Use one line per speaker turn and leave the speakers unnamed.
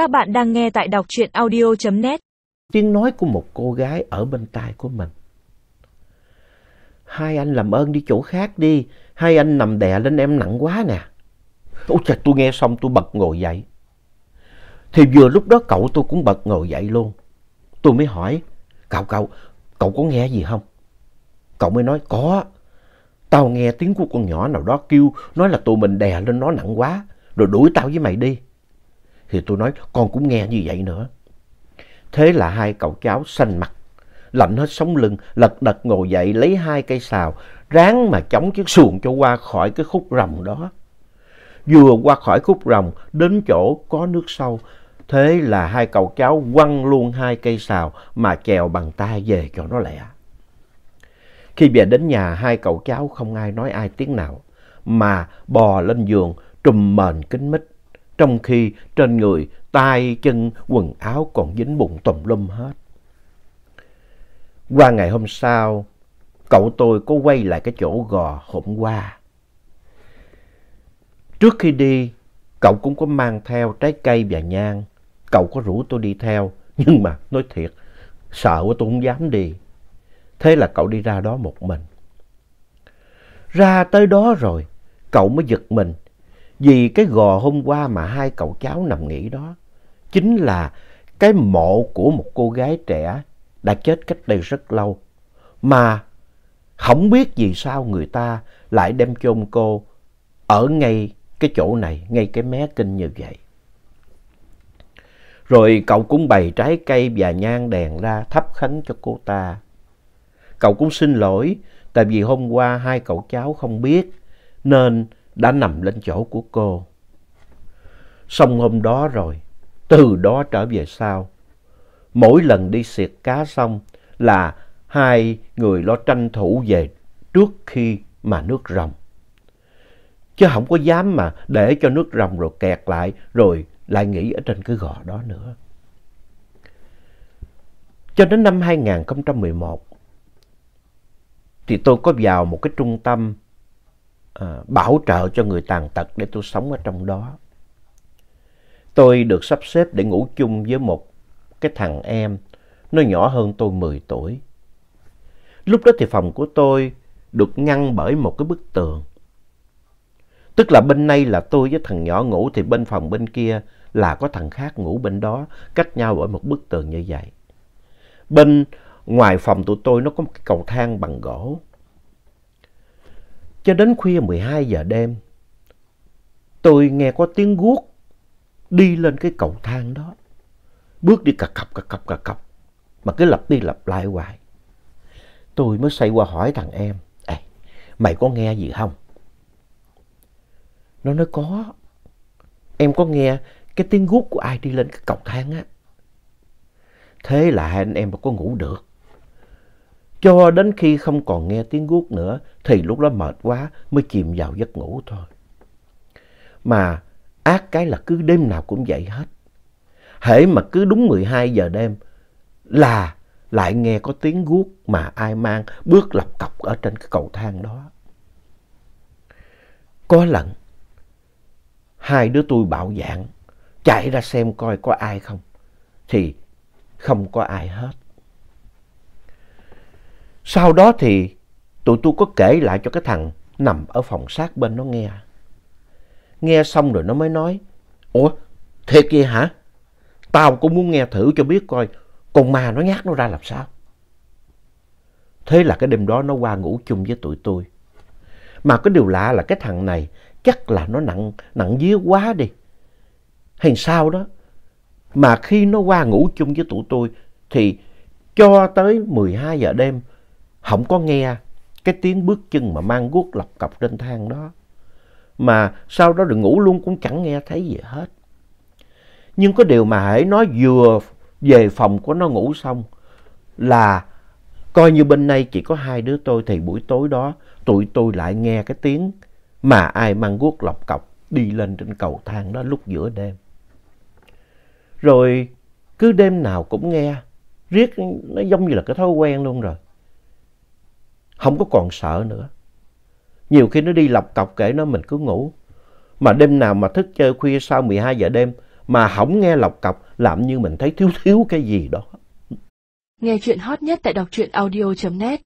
Các bạn đang nghe tại đọc truyện audio.net.
Tiếng nói của một cô gái ở bên tai của mình. Hai anh làm ơn đi chỗ khác đi. Hai anh nằm đè lên em nặng quá nè. Ôi trời, tôi nghe xong tôi bật ngồi dậy. Thì vừa lúc đó cậu tôi cũng bật ngồi dậy luôn. Tôi mới hỏi, cậu cậu, cậu có nghe gì không? Cậu mới nói, có. Tao nghe tiếng của con nhỏ nào đó kêu, nói là tụi mình đè lên nó nặng quá, rồi đuổi tao với mày đi. Thì tôi nói, con cũng nghe như vậy nữa. Thế là hai cậu cháu xanh mặt, lạnh hết sống lưng, lật đật ngồi dậy lấy hai cây xào, ráng mà chống chiếc xuồng cho qua khỏi cái khúc rồng đó. Vừa qua khỏi khúc rồng, đến chỗ có nước sâu, thế là hai cậu cháu quăng luôn hai cây xào mà chèo bằng tay về cho nó lẹ. Khi về đến nhà, hai cậu cháu không ai nói ai tiếng nào, mà bò lên giường, trùm mền kín mít, trong khi trên người, tay, chân, quần áo còn dính bụng tùm lum hết. Qua ngày hôm sau, cậu tôi có quay lại cái chỗ gò hôm qua. Trước khi đi, cậu cũng có mang theo trái cây và nhang. Cậu có rủ tôi đi theo, nhưng mà nói thiệt, sợ quá tôi không dám đi. Thế là cậu đi ra đó một mình. Ra tới đó rồi, cậu mới giật mình. Vì cái gò hôm qua mà hai cậu cháu nằm nghỉ đó, chính là cái mộ của một cô gái trẻ đã chết cách đây rất lâu. Mà không biết vì sao người ta lại đem chôn cô ở ngay cái chỗ này, ngay cái mé kinh như vậy. Rồi cậu cũng bày trái cây và nhang đèn ra thắp khấn cho cô ta. Cậu cũng xin lỗi tại vì hôm qua hai cậu cháu không biết nên đã nằm lên chỗ của cô. Xong hôm đó rồi, từ đó trở về sau, mỗi lần đi xiệt cá xong là hai người lo tranh thủ về trước khi mà nước rồng. Chứ không có dám mà để cho nước rồng rồi kẹt lại rồi lại nghỉ ở trên cái gò đó nữa. Cho đến năm 2011 thì tôi có vào một cái trung tâm à, bảo trợ cho người tàn tật để tôi sống ở trong đó. Tôi được sắp xếp để ngủ chung với một cái thằng em, nó nhỏ hơn tôi 10 tuổi. Lúc đó thì phòng của tôi được ngăn bởi một cái bức tường. Tức là bên này là tôi với thằng nhỏ ngủ thì bên phòng bên kia là có thằng khác ngủ bên đó, cách nhau bởi một bức tường như vậy. Bên ngoài phòng tụi tôi nó có một cái cầu thang bằng gỗ. Cho đến khuya 12 giờ đêm, tôi nghe có tiếng guốc đi lên cái cầu thang đó. Bước đi cà cập cà cập cà cập, mà cứ lặp đi lặp lại hoài. Tôi mới xoay qua hỏi thằng em, Ê, mày có nghe gì không? Nó nói có. Em có nghe cái tiếng guốc của ai đi lên cái cầu thang á. Thế là hai anh em có ngủ được. Cho đến khi không còn nghe tiếng guốc nữa thì lúc đó mệt quá mới chìm vào giấc ngủ thôi. Mà ác cái là cứ đêm nào cũng vậy hết. Hễ mà cứ đúng 12 giờ đêm là lại nghe có tiếng guốc mà ai mang bước lọc cọc ở trên cái cầu thang đó. Có lần, hai đứa tôi bạo dạng, chạy ra xem coi có ai không. Thì không có ai hết. Sau đó thì tụi tôi có kể lại cho cái thằng nằm ở phòng sát bên nó nghe. Nghe xong rồi nó mới nói, Ủa, thiệt vậy hả? Tao cũng muốn nghe thử cho biết coi con ma nó nhát nó ra làm sao. Thế là cái đêm đó nó qua ngủ chung với tụi tôi. Mà cái điều lạ là cái thằng này chắc là nó nặng, nặng vía quá đi. Hay sao đó. Mà khi nó qua ngủ chung với tụi tôi thì cho tới 12 giờ đêm không có nghe cái tiếng bước chân mà mang guốc lọc cọc trên thang đó. Mà sau đó được ngủ luôn cũng chẳng nghe thấy gì hết. Nhưng có điều mà hãy nói vừa về phòng của nó ngủ xong là coi như bên này chỉ có hai đứa tôi thì buổi tối đó tụi tôi lại nghe cái tiếng mà ai mang guốc lọc cọc đi lên trên cầu thang đó lúc giữa đêm. Rồi cứ đêm nào cũng nghe, riết nó giống như là cái thói quen luôn rồi. Không có còn sợ nữa. Nhiều khi nó đi lọc cọc kể nó mình cứ ngủ. Mà đêm nào mà thức chơi khuya sau 12 giờ đêm mà không nghe lọc cọc làm như mình thấy thiếu thiếu cái gì đó.
Nghe chuyện hot nhất tại đọc truyện audio.net